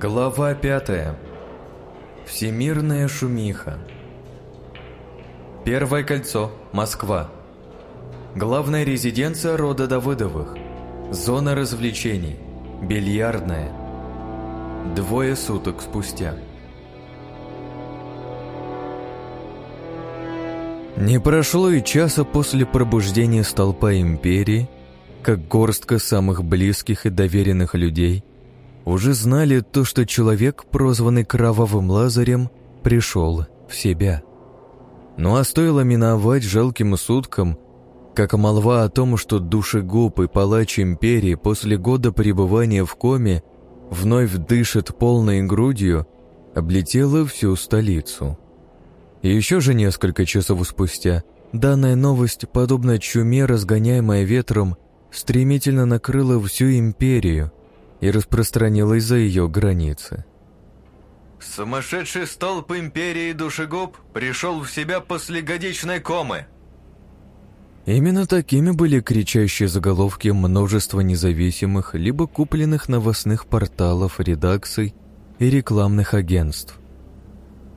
Глава пятая. Всемирная шумиха. Первое кольцо. Москва. Главная резиденция рода Давыдовых. Зона развлечений. Бильярдная. Двое суток спустя. Не прошло и часа после пробуждения столпа империи, как горстка самых близких и доверенных людей уже знали то, что человек, прозванный Кровавым Лазарем, пришел в себя. Ну а стоило миновать жалким суткам, как молва о том, что душегуб и палач империи после года пребывания в коме вновь дышит полной грудью, облетела всю столицу. И еще же несколько часов спустя данная новость, подобно чуме, разгоняемая ветром, стремительно накрыла всю империю, и распространилась за ее границы. Сумасшедший столб империи душегуб пришел в себя после годичной комы. Именно такими были кричащие заголовки множества независимых либо купленных новостных порталов, редакций и рекламных агентств.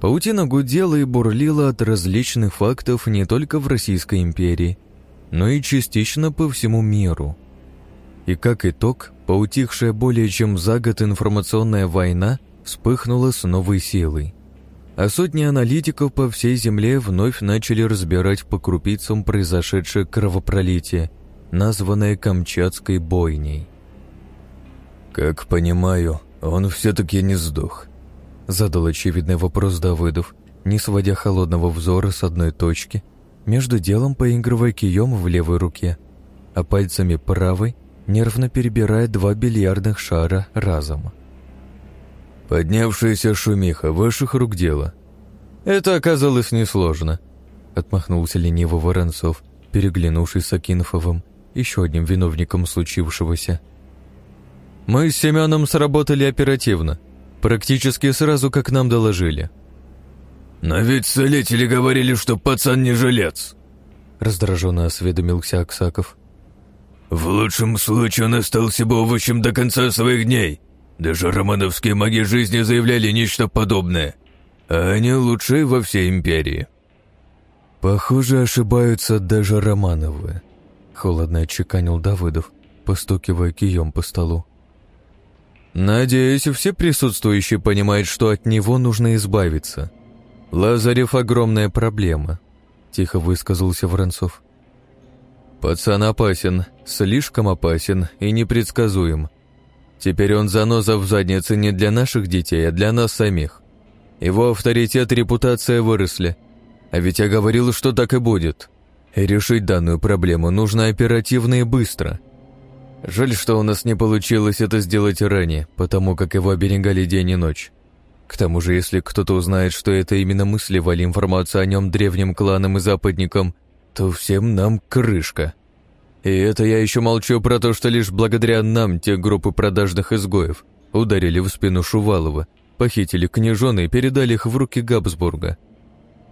Паутина гудела и бурлила от различных фактов не только в Российской империи, но и частично по всему миру. И как итог, Поутихшая более чем за год информационная война вспыхнула с новой силой. А сотни аналитиков по всей Земле вновь начали разбирать по крупицам произошедшее кровопролитие, названное Камчатской бойней. «Как понимаю, он все-таки не сдох», — задал очевидный вопрос Давыдов, не сводя холодного взора с одной точки, между делом поигрывая кием в левой руке, а пальцами правой нервно перебирая два бильярдных шара разом. «Поднявшаяся шумиха, ваших рук дело». «Это оказалось несложно», — отмахнулся лениво Воронцов, переглянувшись с Акинфовым, еще одним виновником случившегося. «Мы с Семеном сработали оперативно, практически сразу, как нам доложили». «Но ведь целители говорили, что пацан не жилец», — раздраженно осведомился Аксаков. В лучшем случае он остался бы овощем до конца своих дней. Даже романовские маги жизни заявляли нечто подобное. А они лучшие во всей империи. Похоже, ошибаются даже Романовы. Холодно отчеканил Давыдов, постукивая кием по столу. Надеюсь, все присутствующие понимают, что от него нужно избавиться. Лазарев — огромная проблема, тихо высказался Воронцов. Пацан опасен, слишком опасен и непредсказуем. Теперь он заноза в заднице не для наших детей, а для нас самих. Его авторитет и репутация выросли. А ведь я говорил, что так и будет. И решить данную проблему нужно оперативно и быстро. Жаль, что у нас не получилось это сделать ранее, потому как его оберегали день и ночь. К тому же, если кто-то узнает, что это именно мы сливали информацию о нем древним кланам и западникам, то всем нам крышка. И это я еще молчу про то, что лишь благодаря нам те группы продажных изгоев ударили в спину Шувалова, похитили княжоны и передали их в руки Габсбурга.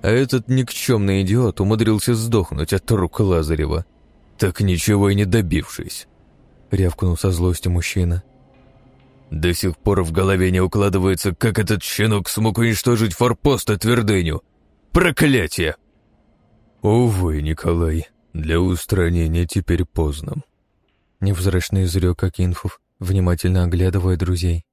А этот никчемный идиот умудрился сдохнуть от рук Лазарева, так ничего и не добившись. Рявкнул со злостью мужчина. До сих пор в голове не укладывается, как этот щенок смог уничтожить форпост и твердыню. Проклятие! Увы, Николай, для устранения теперь поздно. Невзрачно изрек Акинфов, внимательно оглядывая друзей.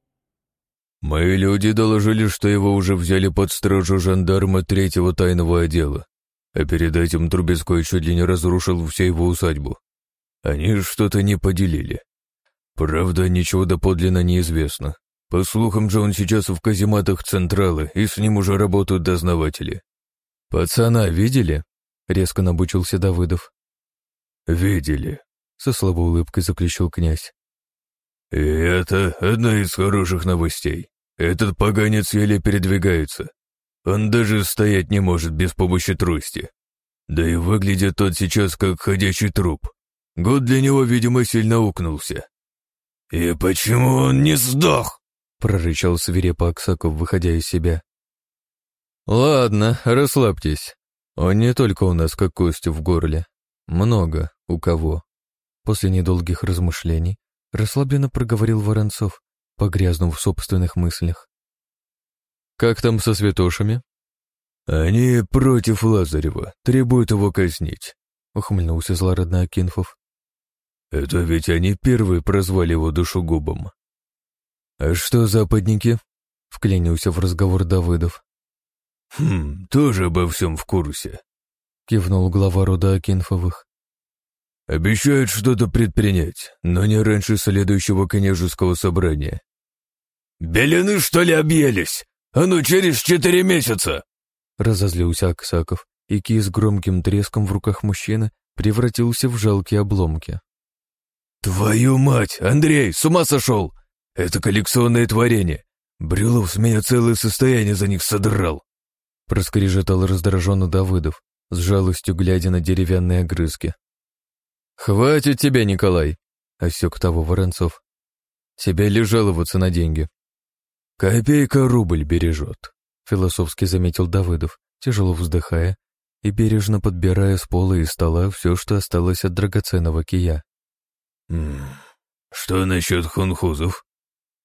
Мои люди доложили, что его уже взяли под стражу жандарма третьего тайного отдела, а перед этим Трубецкой чуть ли не разрушил всю его усадьбу. Они что-то не поделили. Правда, ничего доподлинно неизвестно. По слухам же он сейчас в казематах Централы, и с ним уже работают дознаватели. «Пацана видели?» — резко набучился Давыдов. «Видели», — со слабой улыбкой заключил князь. «И это одна из хороших новостей. Этот поганец еле передвигается. Он даже стоять не может без помощи трости. Да и выглядит тот сейчас как ходячий труп. Год для него, видимо, сильно укнулся». «И почему он не сдох?» — прорычал свирепо Аксаков, выходя из себя. «Ладно, расслабьтесь. Он не только у нас как кость в горле. Много у кого. После недолгих размышлений расслабленно проговорил Воронцов, погрязнув в собственных мыслях. «Как там со святошами?» «Они против Лазарева, требуют его казнить», — ухмыльнулся злорадно Акинфов. «Это ведь они первые прозвали его душегубом». «А что западники?» — вклинился в разговор Давыдов. «Хм, тоже обо всем в курсе», — кивнул глава рода Акинфовых. «Обещают что-то предпринять, но не раньше следующего княжеского собрания». «Белины, что ли, объелись? А ну, через четыре месяца!» Разозлился Аксаков, и ки с громким треском в руках мужчины превратился в жалкие обломки. «Твою мать! Андрей, с ума сошел! Это коллекционное творение! Брюлов с меня целое состояние за них содрал!» Проскрежетал раздраженно Давыдов, с жалостью глядя на деревянные огрызки. «Хватит тебя, Николай!» — осек того Воронцов. «Тебе ли жаловаться на деньги?» «Копейка рубль бережет», философски заметил Давыдов, тяжело вздыхая и бережно подбирая с пола и стола все, что осталось от драгоценного кия. «М что насчет хунхузов?»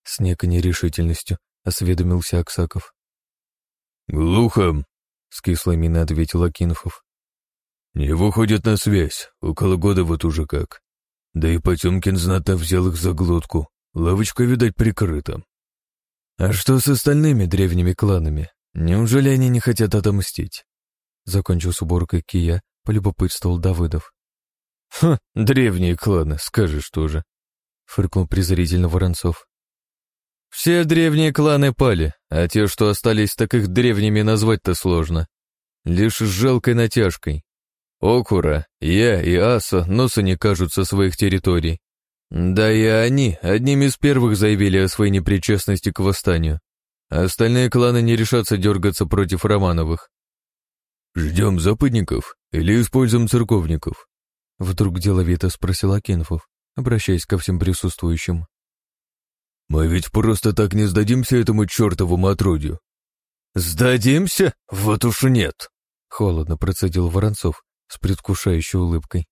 С некой нерешительностью осведомился Аксаков. «Глухо», — с кислой миной ответил Акинфов. «Не выходят на связь, около года вот уже как. Да и Потемкин знатно взял их за глотку, лавочка, видать, прикрыта. А что с остальными древними кланами? Неужели они не хотят отомстить? Закончил с уборкой Кия, полюбопытствовал Давыдов. «Ха, древние кланы, скажешь тоже», — фыркнул презрительно Воронцов. «Все древние кланы пали, а те, что остались, так их древними назвать-то сложно. Лишь с жалкой натяжкой. Окура, я и Аса носа не кажут со своих территорий, да и они одним из первых заявили о своей непричастности к восстанию. остальные кланы не решатся дергаться против Романовых. «Ждем западников или используем церковников?» Вдруг деловито спросил Акинфов, обращаясь ко всем присутствующим. «Мы ведь просто так не сдадимся этому чертову отродью». «Сдадимся? Вот уж нет!» — холодно процедил Воронцов с предвкушающей улыбкой.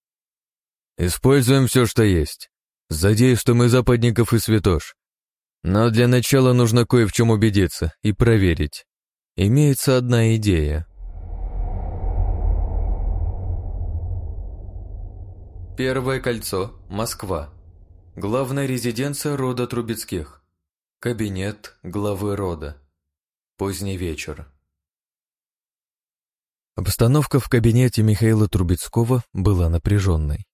«Используем все, что есть. Задействуем и западников, и святош. Но для начала нужно кое в чем убедиться и проверить. Имеется одна идея. Первое кольцо. Москва. Главная резиденция рода Трубецких. Кабинет главы рода. Поздний вечер. Обстановка в кабинете Михаила Трубецкого была напряженной.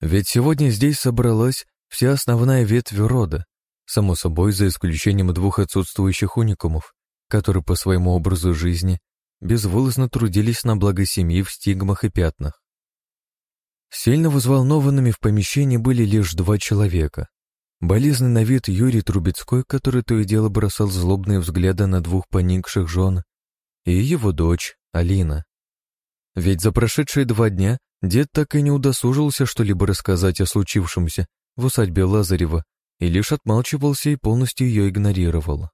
Ведь сегодня здесь собралась вся основная ветвь рода, само собой за исключением двух отсутствующих уникумов, которые по своему образу жизни безвылазно трудились на благо семьи в стигмах и пятнах. Сильно взволнованными в помещении были лишь два человека. Болезненный на вид Юрий Трубецкой, который то и дело бросал злобные взгляды на двух поникших жен, и его дочь Алина. Ведь за прошедшие два дня Дед так и не удосужился что-либо рассказать о случившемся в усадьбе Лазарева и лишь отмалчивался и полностью ее игнорировал.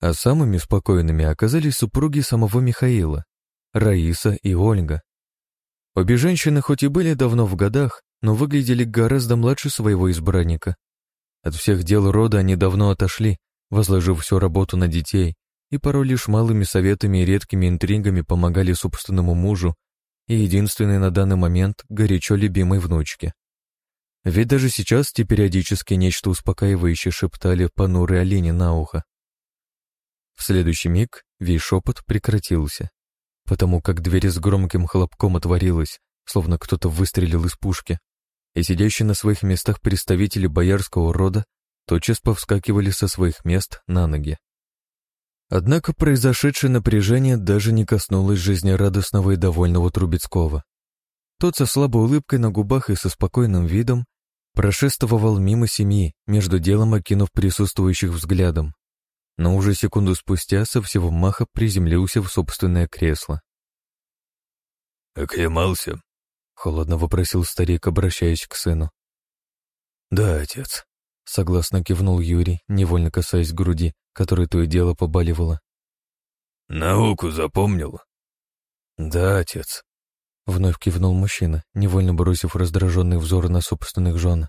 А самыми спокойными оказались супруги самого Михаила, Раиса и Ольга. Обе женщины хоть и были давно в годах, но выглядели гораздо младше своего избранника. От всех дел рода они давно отошли, возложив всю работу на детей, и порой лишь малыми советами и редкими интригами помогали собственному мужу и единственной на данный момент горячо любимой внучке. Ведь даже сейчас те периодически нечто успокаивающее шептали понурые олени на ухо. В следующий миг весь шепот прекратился, потому как дверь с громким хлопком отворилась, словно кто-то выстрелил из пушки, и сидящие на своих местах представители боярского рода тотчас повскакивали со своих мест на ноги. Однако произошедшее напряжение даже не коснулось жизнерадостного и довольного Трубецкого. Тот со слабой улыбкой на губах и со спокойным видом прошествовал мимо семьи, между делом окинув присутствующих взглядом. Но уже секунду спустя со всего маха приземлился в собственное кресло. «Оклемался?» — холодно вопросил старик, обращаясь к сыну. «Да, отец», — согласно кивнул Юрий, невольно касаясь груди, которая то и дело побаливала. «Науку запомнил?» «Да, отец», — вновь кивнул мужчина, невольно бросив раздраженный взор на собственных жен.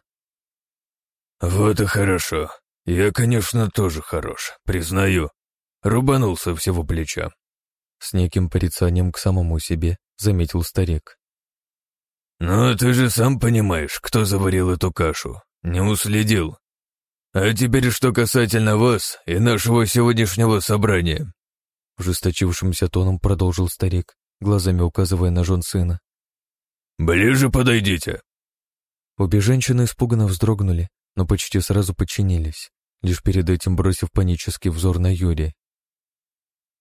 «Вот и хорошо. Я, конечно, тоже хорош, признаю. Рубанулся всего плеча. С неким порицанием к самому себе заметил старик. «Но ты же сам понимаешь, кто заварил эту кашу. Не уследил. А теперь что касательно вас и нашего сегодняшнего собрания». Ужесточившимся тоном продолжил старик, глазами указывая на жен сына. «Ближе подойдите». Обе женщины испуганно вздрогнули, но почти сразу подчинились, лишь перед этим бросив панический взор на Юрия.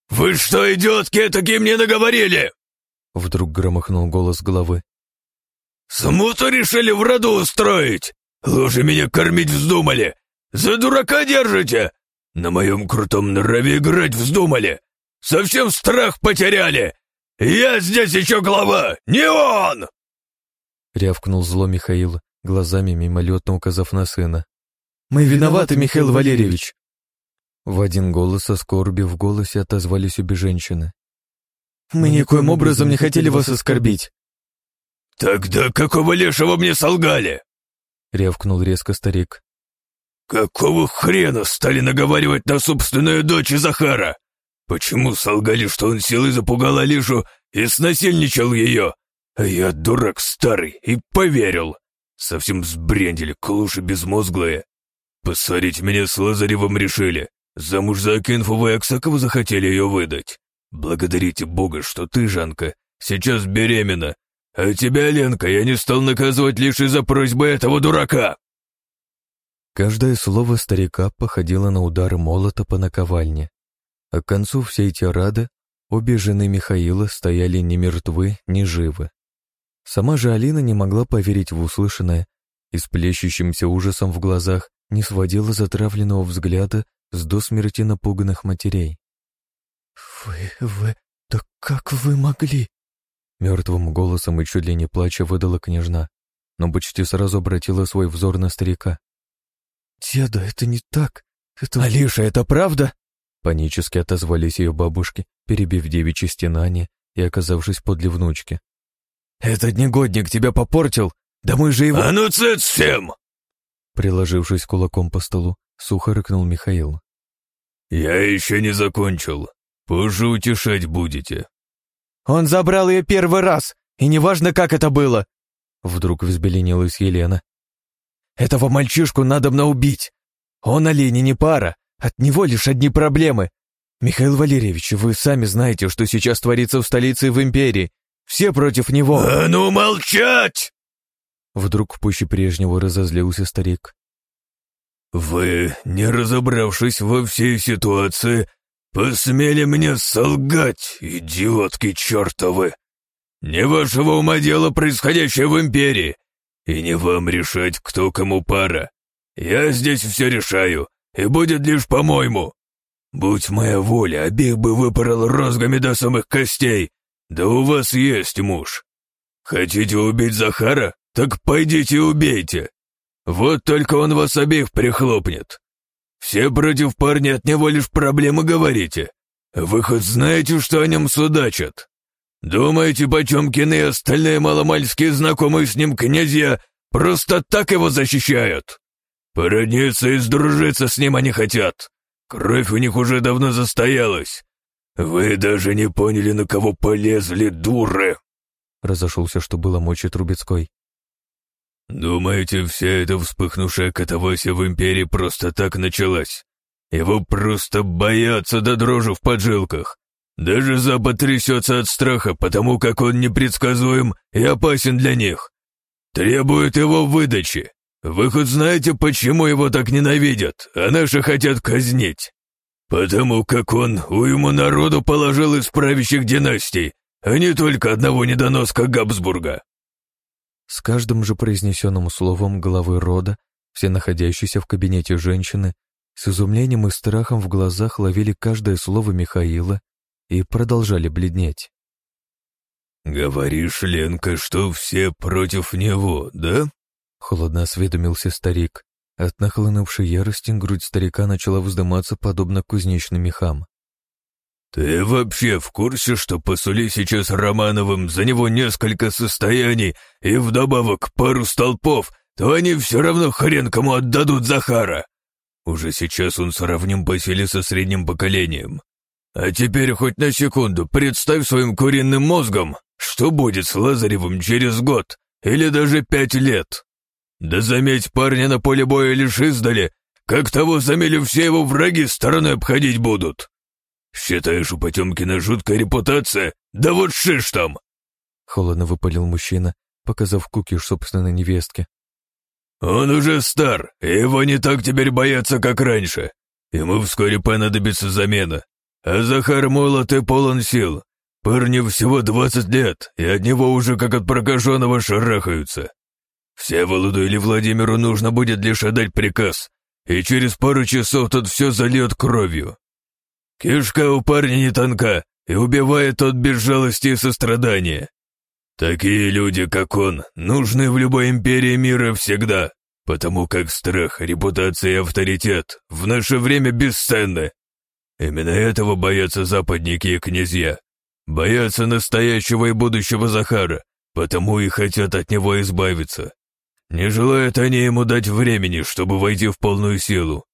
«Вы что, идиотки, такие мне наговорили?» Вдруг громыхнул голос головы. «Смуту решили в роду устроить? Лучше меня кормить вздумали! За дурака держите! На моем крутом нраве играть вздумали! Совсем страх потеряли! Я здесь еще глава, не он!» Рявкнул зло Михаил, глазами мимолетно указав на сына. «Мы виноваты, Михаил Валерьевич!» В один голос со скорбью в голосе отозвались обе женщины. «Мы никоим образом не хотели вас оскорбить!» «Тогда какого лешего мне солгали?» — рявкнул резко старик. «Какого хрена стали наговаривать на собственную дочь Захара? Почему солгали, что он силой запугал Алишу и снасильничал ее? А я дурак старый и поверил. Совсем сбрендили, клуши безмозглые. Поссорить меня с Лазаревым решили. Замуж за Акинфову и Аксакову захотели ее выдать. Благодарите Бога, что ты, Жанка, сейчас беременна. А тебя, Ленка, я не стал наказывать лишь из-за просьбы этого дурака. Каждое слово старика походило на удар молота по наковальне. А к концу всей тирады обе жены Михаила стояли ни мертвы, ни живы. Сама же Алина не могла поверить в услышанное и с плещущимся ужасом в глазах не сводила затравленного взгляда с до смерти напуганных матерей. «Вы, вы, да как вы могли?» Мертвым голосом и чуть ли не плача выдала княжна, но почти сразу обратила свой взор на старика. «Деда, это не так. Это...» «Алиша, это правда?» Панически отозвались ее бабушки, перебив девичьи стенания и оказавшись подле внучки. «Этот негодник тебя попортил! Да мы же его...» «А ну цец всем!» Приложившись кулаком по столу, сухо рыкнул Михаил. «Я еще не закончил. Позже утешать будете». «Он забрал ее первый раз, и неважно, как это было!» Вдруг взбеленилась Елена. «Этого мальчишку надо мно убить! Он олени не пара, от него лишь одни проблемы. Михаил Валерьевич, вы сами знаете, что сейчас творится в столице и в империи. Все против него!» «А ну молчать!» Вдруг пуще прежнего разозлился старик. «Вы, не разобравшись во всей ситуации, посмели мне солгать, идиотки чертовы! Не вашего ума дело, происходящее в Империи, и не вам решать, кто кому пара. Я здесь все решаю, и будет лишь по-моему. Будь моя воля, обеих бы выпорол розгами до самых костей, да у вас есть муж. Хотите убить Захара? Так пойдите убейте. Вот только он вас обеих прихлопнет. Все против парня от него лишь проблемы говорите. Вы хоть знаете, что о нем судачат? Думаете, Потемкины и остальные маломальские знакомые с ним князья просто так его защищают? Породниться и сдружиться с ним они хотят. Кровь у них уже давно застоялась. Вы даже не поняли, на кого полезли, дуры!» Разошелся, что было мочи Трубецкой. «Думаете, вся эта вспыхнувшая катавасия в Империи просто так началась? Его просто боятся до дрожи в поджилках. Даже Запад трясется от страха, потому как он непредсказуем и опасен для них. Требует его выдачи. Вы хоть знаете, почему его так ненавидят, а наши хотят казнить? Потому как он уйму народу положил из правящих династий, а не только одного недоноска Габсбурга. С каждым же произнесенным словом главы рода все находящиеся в кабинете женщины с изумлением и страхом в глазах ловили каждое слово Михаила и продолжали бледнеть. «Говоришь, Ленка, что все против него, да?» Холодно осведомился старик. От нахлынувшей ярости грудь старика начала вздыматься подобно кузнечным мехам. «Ты вообще в курсе, что посули сейчас Романовым за него несколько состояний и вдобавок пару столпов, то они все равно хрен кому отдадут Захара? Уже сейчас он сравним по силе со средним поколением. А теперь хоть на секунду представь своим куриным мозгом, что будет с Лазаревым через год или даже пять лет. Да заметь парня на поле боя лишь издали, как того замели все его враги стороной обходить будут. Считаешь, у Потемкина жуткая репутация? Да вот шиш там!» Холодно выпалил мужчина, показав кукиш собственной невестке. «Он уже стар, и его не так теперь боятся, как раньше. Ему вскоре понадобится замена. А Захар молод и полон сил. Парню всего двадцать лет, и от него уже как от прокаженного шарахаются. Всеволоду или Владимиру нужно будет лишь отдать приказ, и через пару часов тот все зальет кровью. Кишка у парня не тонка, и убивает тот без жалости и сострадания. Такие люди, как он, нужны в любой империи мира всегда, потому как страх, репутация и авторитет в наше время бесценны. Именно этого боятся западники и князья. Боятся настоящего и будущего Захара, потому и хотят от него избавиться. Не желают они ему дать времени, чтобы войти в полную силу.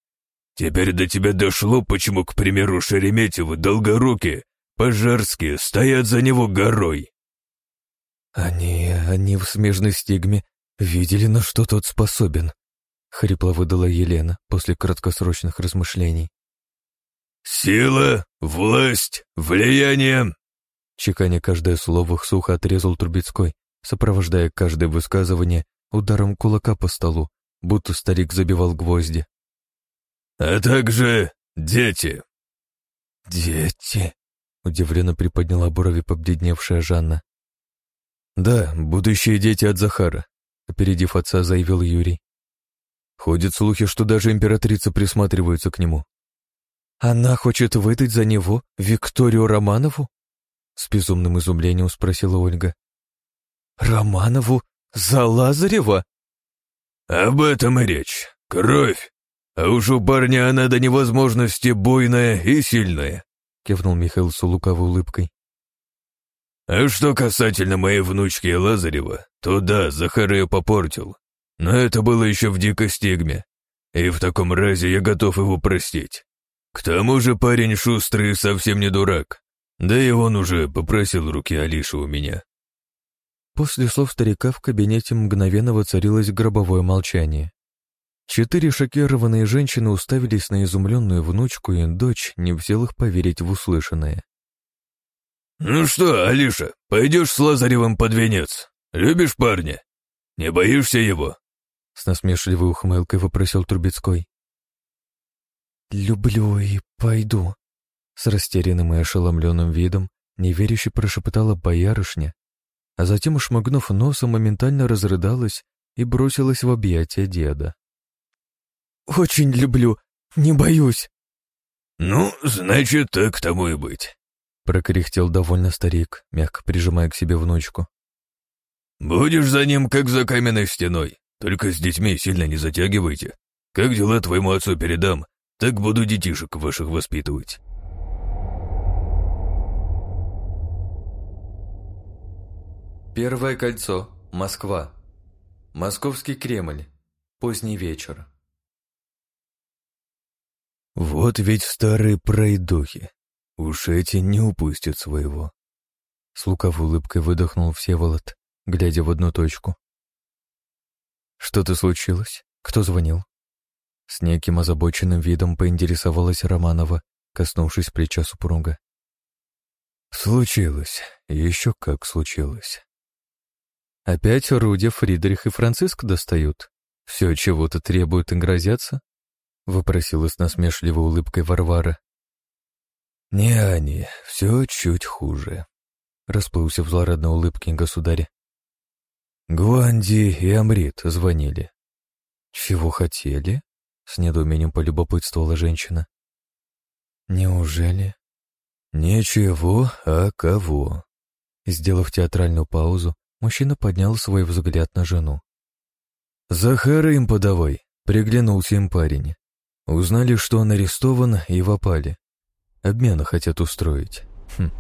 Теперь до тебя дошло, почему, к примеру, Шереметьевы, Долгоруки, Пожарские стоят за него горой. Они, они в смежной стигме видели, на что тот способен, хрипло выдала Елена после краткосрочных размышлений. «Сила, власть, влияние!» Чеканя каждое слово, сухо отрезал Трубецкой, сопровождая каждое высказывание ударом кулака по столу, будто старик забивал гвозди. «А также дети». «Дети?» — удивленно приподняла брови побледневшая Жанна. «Да, будущие дети от Захара», — опередив отца, заявил Юрий. Ходят слухи, что даже императрица присматривается к нему. «Она хочет выдать за него Викторию Романову?» С безумным изумлением спросила Ольга. «Романову за Лазарева?» «Об этом и речь. Кровь. А уж у парня она до невозможности буйная и сильная», кивнул Михаил с лукавой улыбкой. «А что касательно моей внучки Лазарева, то да, Захар ее попортил. Но это было еще в дикой стигме, и в таком разе я готов его простить. К тому же парень шустрый и совсем не дурак, да и он уже попросил руки Алиши у меня». После слов старика в кабинете мгновенно воцарилось гробовое молчание. Четыре шокированные женщины уставились на изумленную внучку и дочь, не в силах поверить в услышанное. «Ну что, Алиша, пойдешь с Лазаревым под венец? Любишь парня? Не боишься его?» С насмешливой ухмылкой вопросил Трубецкой. «Люблю и пойду», — с растерянным и ошеломленным видом неверяще прошептала боярышня, а затем, шмыгнув носом, моментально разрыдалась и бросилась в объятия деда. «Очень люблю, не боюсь». «Ну, значит, так тому и быть. Прокряхтел довольно старик, мягко прижимая к себе внучку. «Будешь за ним, как за каменной стеной. Только с детьми сильно не затягивайте. Как дела твоему отцу передам, так буду детишек ваших воспитывать». Первое кольцо. Москва. Московский Кремль. Поздний вечер. Вот ведь старые пройдохи. Уж эти не упустят своего. С луковой улыбкой выдохнул Всеволод, глядя в одну точку. Что-то случилось? Кто звонил? С неким озабоченным видом поинтересовалась Романова, коснувшись плеча супруга. Случилось. Еще как случилось. Опять Рудя, Фридрих и Франциск достают? Все чего-то требуют и грозятся? Выпросила с насмешливой улыбкой Варвара. «Не они, все чуть хуже», — расплылся в злорадной улыбке государя. Гуанди и Амрит звонили. «Чего хотели?» — с недоумением полюбопытствовала женщина. «Неужели?» «Ничего, а кого?» Сделав театральную паузу, мужчина поднял свой взгляд на жену. «Захара им подавай», — приглянулся им парень. Узнали, что он арестован, и в опале. Обмена хотят устроить. Хм.